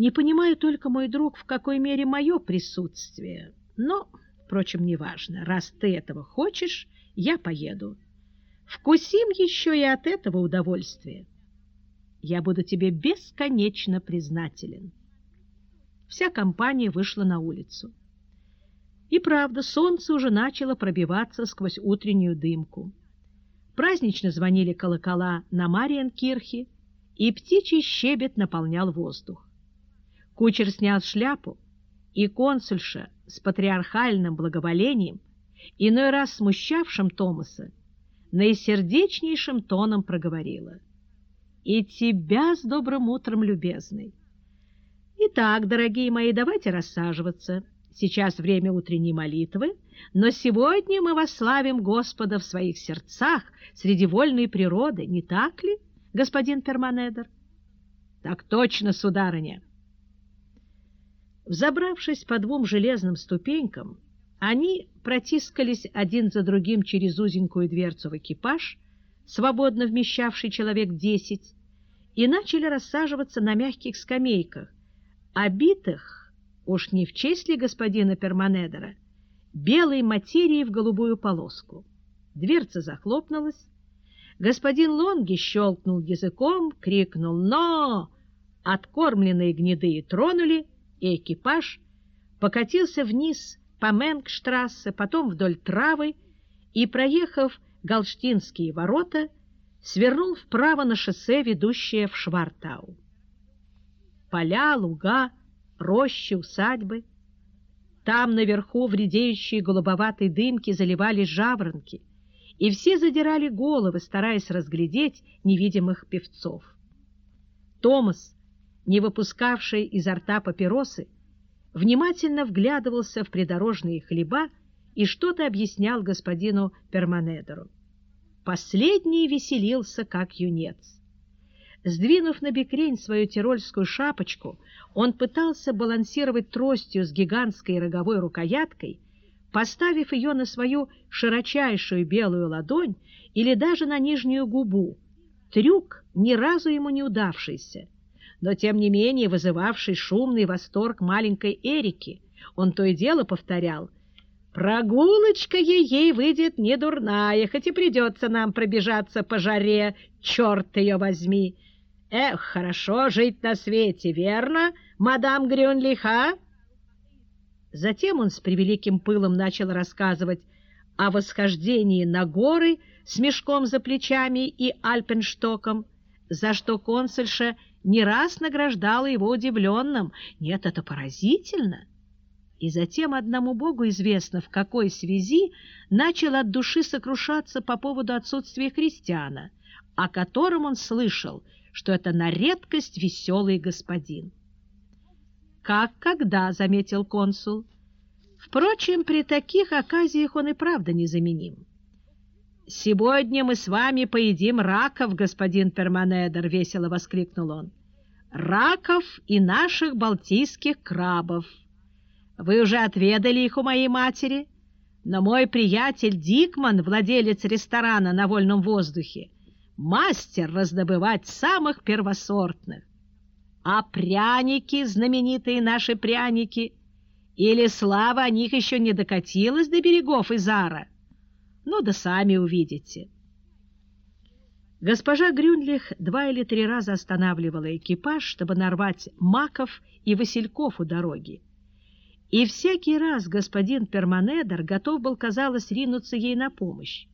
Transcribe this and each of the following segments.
Не понимаю только, мой друг, в какой мере мое присутствие. Но, впрочем, неважно. Раз ты этого хочешь, я поеду. Вкусим еще и от этого удовольствия. Я буду тебе бесконечно признателен. Вся компания вышла на улицу. И правда, солнце уже начало пробиваться сквозь утреннюю дымку. Празднично звонили колокола на Мариенкирхе, и птичий щебет наполнял воздух. Кучер снял шляпу, и консульша с патриархальным благоволением, иной раз смущавшим Томаса, наисердечнейшим тоном проговорила. «И тебя с добрым утром, любезный!» «Итак, дорогие мои, давайте рассаживаться. Сейчас время утренней молитвы, но сегодня мы восславим Господа в своих сердцах среди вольной природы, не так ли, господин Перманедер?» «Так точно, сударыня!» Взобравшись по двум железным ступенькам, они протискались один за другим через узенькую дверцу в экипаж, свободно вмещавший человек десять, и начали рассаживаться на мягких скамейках, обитых, уж не в честь ли господина Перманедера, белой материи в голубую полоску. Дверца захлопнулась, господин Лонги щелкнул языком, крикнул «Но!», откормленные гнедые тронули — и экипаж покатился вниз по Менгштрассе, потом вдоль травы и, проехав Галштинские ворота, свернул вправо на шоссе, ведущее в Швартау. Поля, луга, рощи, усадьбы. Там наверху в редеющей голубоватой дымке заливались жаворонки, и все задирали головы, стараясь разглядеть невидимых певцов. Томас, не выпускавший изо рта папиросы, внимательно вглядывался в придорожные хлеба и что-то объяснял господину Перманедеру. Последний веселился, как юнец. Сдвинув на бекрень свою тирольскую шапочку, он пытался балансировать тростью с гигантской роговой рукояткой, поставив ее на свою широчайшую белую ладонь или даже на нижнюю губу. Трюк ни разу ему не удавшийся — но тем не менее вызывавший шумный восторг маленькой Эрики. Он то и дело повторял «Прогулочка ей выйдет не дурная, хоть и придется нам пробежаться по жаре, черт ее возьми! Эх, хорошо жить на свете, верно, мадам Грюнлиха?» Затем он с превеликим пылом начал рассказывать о восхождении на горы с мешком за плечами и альпенштоком, за что консульша не раз награждала его удивленным. Нет, это поразительно. И затем одному Богу известно, в какой связи начал от души сокрушаться по поводу отсутствия христиана, о котором он слышал, что это на редкость веселый господин. «Как когда», — заметил консул. Впрочем, при таких оказиях он и правда незаменим. «Сегодня мы с вами поедим раков, господин Перманедер!» — весело воскликнул он. «Раков и наших балтийских крабов. Вы уже отведали их у моей матери, но мой приятель Дикман, владелец ресторана на вольном воздухе, мастер раздобывать самых первосортных. А пряники, знаменитые наши пряники, или слава о них еще не докатилась до берегов Изара?» Ну да сами увидите. Госпожа Грюнлих два или три раза останавливала экипаж, чтобы нарвать маков и васильков у дороги. И всякий раз господин Перманедер готов был, казалось, ринуться ей на помощь.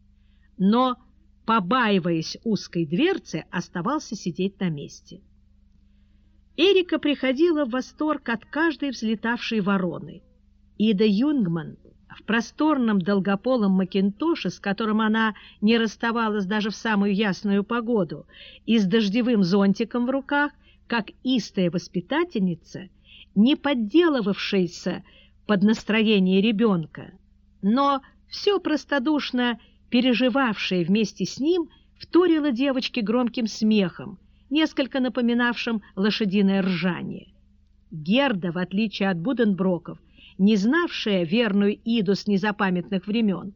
Но, побаиваясь узкой дверцы, оставался сидеть на месте. Эрика приходила в восторг от каждой взлетавшей вороны. Ида Юнгман в просторном долгополом макинтоше, с которым она не расставалась даже в самую ясную погоду, и с дождевым зонтиком в руках, как истая воспитательница, не подделывавшаяся под настроение ребенка, но все простодушно переживавшая вместе с ним, вторила девочке громким смехом, несколько напоминавшим лошадиное ржание. Герда, в отличие от Буденброков, не знавшая верную Иду с незапамятных времен,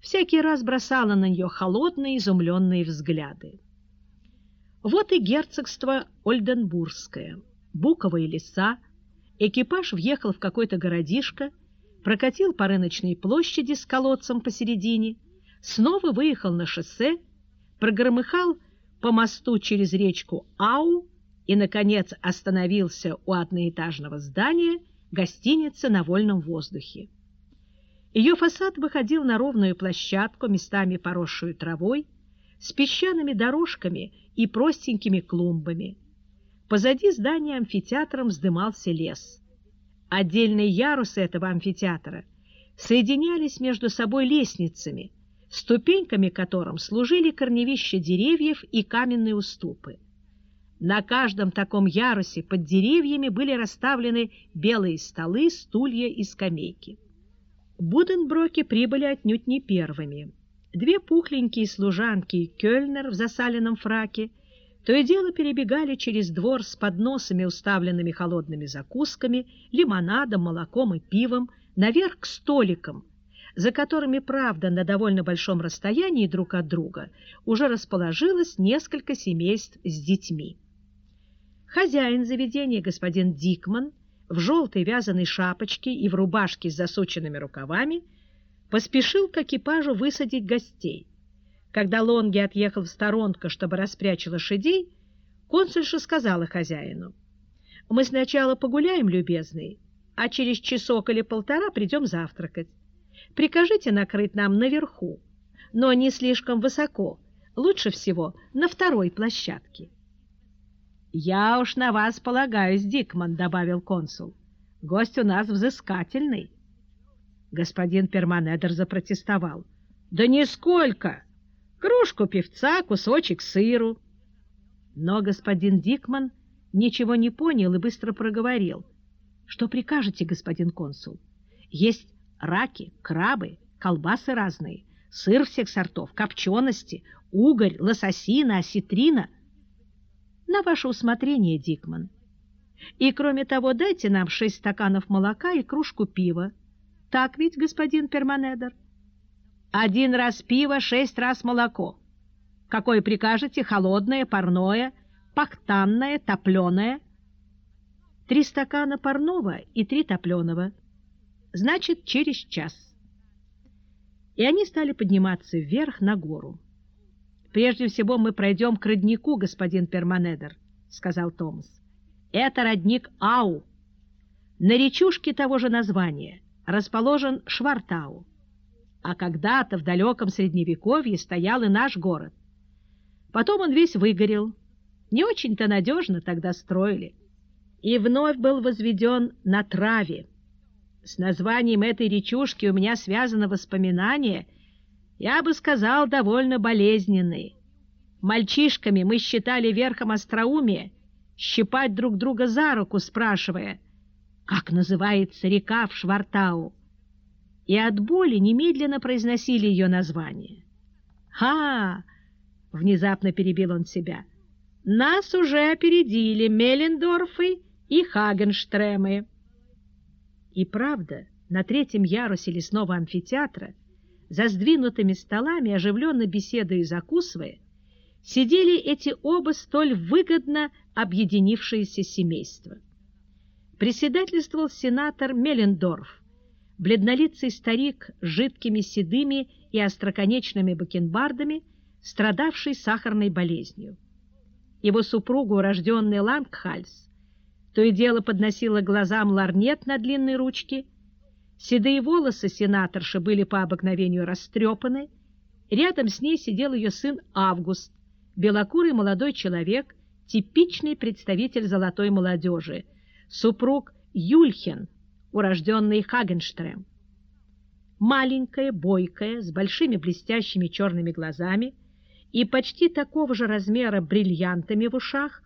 всякий раз бросала на нее холодные изумленные взгляды. Вот и герцогство Ольденбургское. буковые леса, экипаж въехал в какой-то городишко, прокатил по рыночной площади с колодцем посередине, снова выехал на шоссе, прогромыхал по мосту через речку Ау и, наконец, остановился у одноэтажного здания гостиницы на вольном воздухе. Ее фасад выходил на ровную площадку, местами поросшую травой, с песчаными дорожками и простенькими клумбами. Позади здания амфитеатром вздымался лес. Отдельные ярусы этого амфитеатра соединялись между собой лестницами, ступеньками которым служили корневища деревьев и каменные уступы. На каждом таком ярусе под деревьями были расставлены белые столы, стулья и скамейки. Буденброки прибыли отнюдь не первыми. Две пухленькие служанки и кёльнер в засаленном фраке то и дело перебегали через двор с подносами, уставленными холодными закусками, лимонадом, молоком и пивом, наверх к столикам, за которыми, правда, на довольно большом расстоянии друг от друга уже расположилось несколько семейств с детьми. Хозяин заведения, господин Дикман, в желтой вязаной шапочке и в рубашке с засученными рукавами, поспешил к экипажу высадить гостей. Когда Лонги отъехал в сторонку, чтобы распрячь лошадей, консульша сказала хозяину, «Мы сначала погуляем, любезный, а через часок или полтора придем завтракать. Прикажите накрыть нам наверху, но не слишком высоко, лучше всего на второй площадке». «Я уж на вас полагаюсь, Дикман», — добавил консул. «Гость у нас взыскательный». Господин Перманедер запротестовал. «Да нисколько! Кружку певца, кусочек сыру». Но господин Дикман ничего не понял и быстро проговорил. «Что прикажете, господин консул? Есть раки, крабы, колбасы разные, сыр всех сортов, копчености, угорь, лососина, осетрина — на ваше усмотрение, Дикман. И, кроме того, дайте нам шесть стаканов молока и кружку пива. Так ведь, господин Перманедер? Один раз пиво, шесть раз молоко. Какое прикажете, холодное, парное, пахтанное, топленое? Три стакана парного и три топленого. Значит, через час. И они стали подниматься вверх на гору. «Прежде всего мы пройдем к роднику, господин Перманедер», — сказал Томас. «Это родник Ау. На речушке того же названия расположен Швартау. А когда-то в далеком Средневековье стоял и наш город. Потом он весь выгорел. Не очень-то надежно тогда строили. И вновь был возведен на траве. С названием этой речушки у меня связано воспоминание — я бы сказал, довольно болезненные. Мальчишками мы считали верхом остроумия щипать друг друга за руку, спрашивая, как называется река в Швартау, и от боли немедленно произносили ее название. «Ха!» — внезапно перебил он себя. «Нас уже опередили Меллендорфы и Хагенштремы». И правда, на третьем ярусе лесного амфитеатра за сдвинутыми столами, оживленно беседуя и закусывая, сидели эти оба столь выгодно объединившиеся семейства. Председательствовал сенатор Меллендорф, бледнолицый старик с жидкими седыми и остроконечными бакенбардами, страдавший сахарной болезнью. Его супруга, урожденный Лангхальс, то и дело подносила глазам ларнет на длинной ручке Седые волосы сенаторши были по обыкновению растрепаны. Рядом с ней сидел ее сын Август, белокурый молодой человек, типичный представитель золотой молодежи, супруг Юльхен, урожденный Хагенштрем. Маленькая, бойкая, с большими блестящими черными глазами и почти такого же размера бриллиантами в ушах,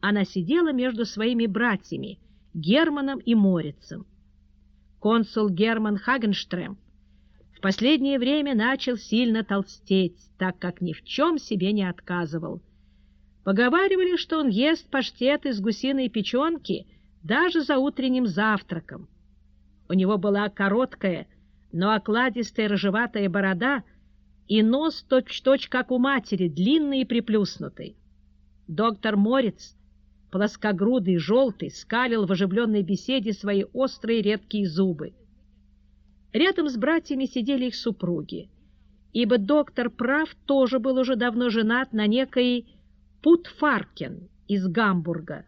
она сидела между своими братьями Германом и Морицем консул Герман Хагенштрем, в последнее время начал сильно толстеть, так как ни в чем себе не отказывал. Поговаривали, что он ест паштет из гусиной печенки даже за утренним завтраком. У него была короткая, но окладистая рыжеватая борода и нос точь-точь, как у матери, длинный и приплюснутый. Доктор Морец плоскогрудый, желтый, скалил в оживленной беседе свои острые редкие зубы. Рядом с братьями сидели их супруги, ибо доктор Прав тоже был уже давно женат на некой Путфаркен из Гамбурга,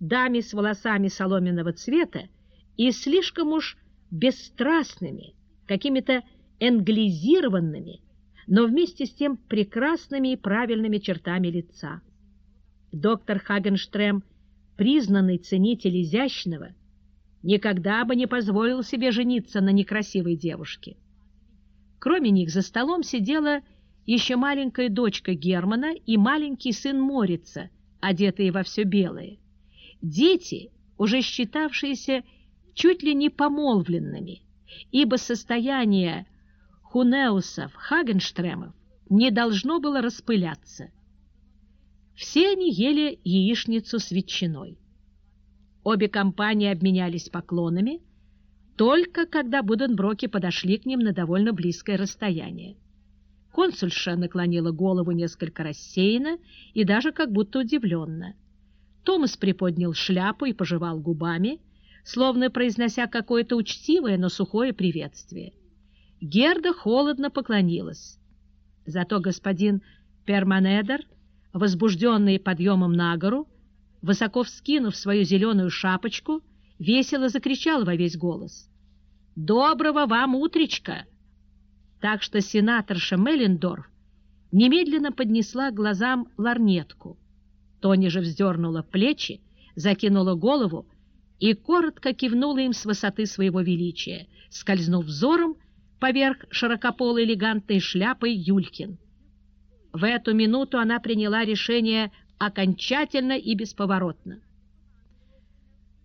даме с волосами соломенного цвета и слишком уж бесстрастными, какими-то англизированными, но вместе с тем прекрасными и правильными чертами лица. Доктор Хагенштрем, признанный ценитель изящного, никогда бы не позволил себе жениться на некрасивой девушке. Кроме них за столом сидела еще маленькая дочка Германа и маленький сын Морица, одетые во все белое. Дети, уже считавшиеся чуть ли не помолвленными, ибо состояние Хунеусов, Хагенштремов не должно было распыляться. Все они ели яичницу с ветчиной. Обе компании обменялись поклонами, только когда Буденброки подошли к ним на довольно близкое расстояние. Консульша наклонила голову несколько рассеянно и даже как будто удивленно. Томас приподнял шляпу и пожевал губами, словно произнося какое-то учтивое, но сухое приветствие. Герда холодно поклонилась. Зато господин Перманедер, возбужденный подъемом на гору, высоко вскинув свою зеленую шапочку, весело закричал во весь голос. «Доброго вам утречка!» Так что сенаторша Меллендорф немедленно поднесла глазам ларнетку. Тони же вздернула плечи, закинула голову и коротко кивнула им с высоты своего величия, скользнув взором поверх широкополой элегантной шляпы Юлькин. В эту минуту она приняла решение окончательно и бесповоротно.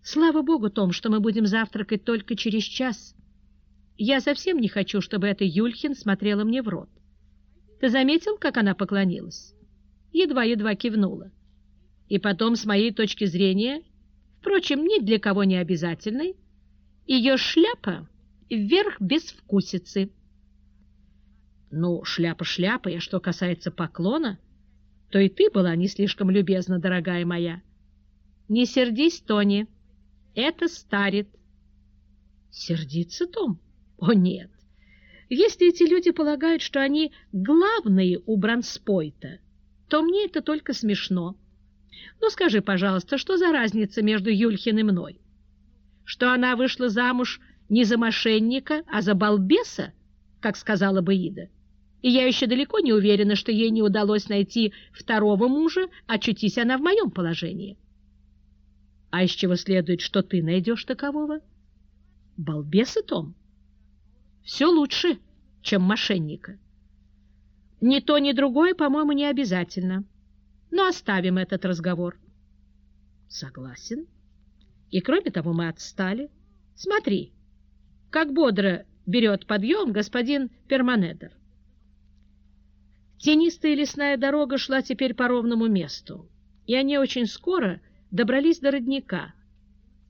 «Слава Богу, Том, что мы будем завтракать только через час. Я совсем не хочу, чтобы эта Юльхин смотрела мне в рот. Ты заметил, как она поклонилась?» Едва-едва кивнула. И потом, с моей точки зрения, впрочем, ни для кого не обязательной, ее шляпа вверх без вкусицы. Ну, шляпа шляпа, а что касается поклона, то и ты была не слишком любезна, дорогая моя. Не сердись, Тони, это старит. Сердиться, Том? О, нет. Если эти люди полагают, что они главные у Бранспойта, то мне это только смешно. Ну, скажи, пожалуйста, что за разница между Юльхин и мной? Что она вышла замуж не за мошенника, а за балбеса, как сказала бы Ида. И я еще далеко не уверена, что ей не удалось найти второго мужа, очутись она в моем положении. А из чего следует, что ты найдешь такового? Балбеса, Том? Все лучше, чем мошенника. Ни то, ни другое, по-моему, не обязательно. Но оставим этот разговор. Согласен. И кроме того, мы отстали. Смотри, как бодро берет подъем господин Перманедер. Тенистая лесная дорога шла теперь по ровному месту, и они очень скоро добрались до родника,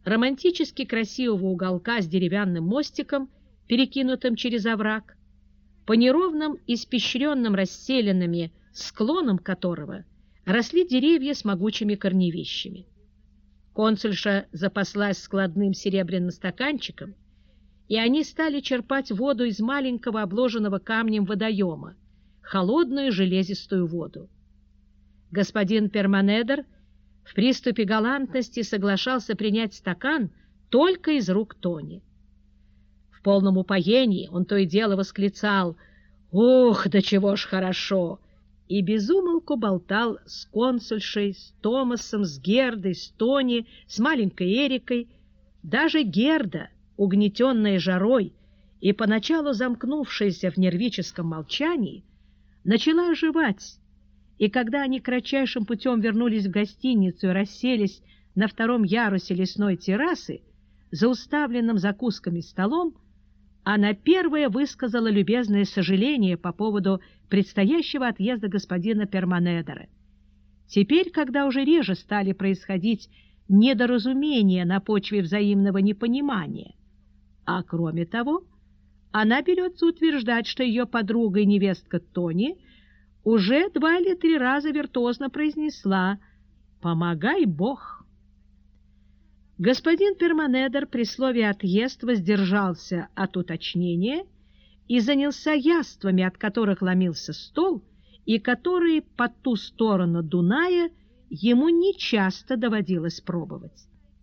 романтически красивого уголка с деревянным мостиком, перекинутым через овраг, по неровным, испещренным расселенными склонам которого росли деревья с могучими корневищами. Консульша запаслась складным серебряным стаканчиком, и они стали черпать воду из маленького обложенного камнем водоема, холодную железистую воду. Господин Перманедер в приступе галантности соглашался принять стакан только из рук Тони. В полном упоении он то и дело восклицал «Ух, да чего ж хорошо!» и безумолку болтал с консульшей, с Томасом, с Гердой, с Тони, с маленькой Эрикой. Даже Герда — угнетенная жарой и поначалу замкнувшаяся в нервическом молчании, начала оживать, и когда они кратчайшим путем вернулись в гостиницу и расселись на втором ярусе лесной террасы, за уставленным закусками столом, она первая высказала любезное сожаление по поводу предстоящего отъезда господина Перманедера. Теперь, когда уже реже стали происходить недоразумения на почве взаимного непонимания, а кроме того, она берется утверждать, что ее подруга и невестка Тони уже два или три раза виртуозно произнесла «Помогай, Бог!» Господин Перманедер при слове «отъезд» воздержался от уточнения и занялся яствами, от которых ломился стол, и которые по ту сторону Дуная ему нечасто доводилось пробовать.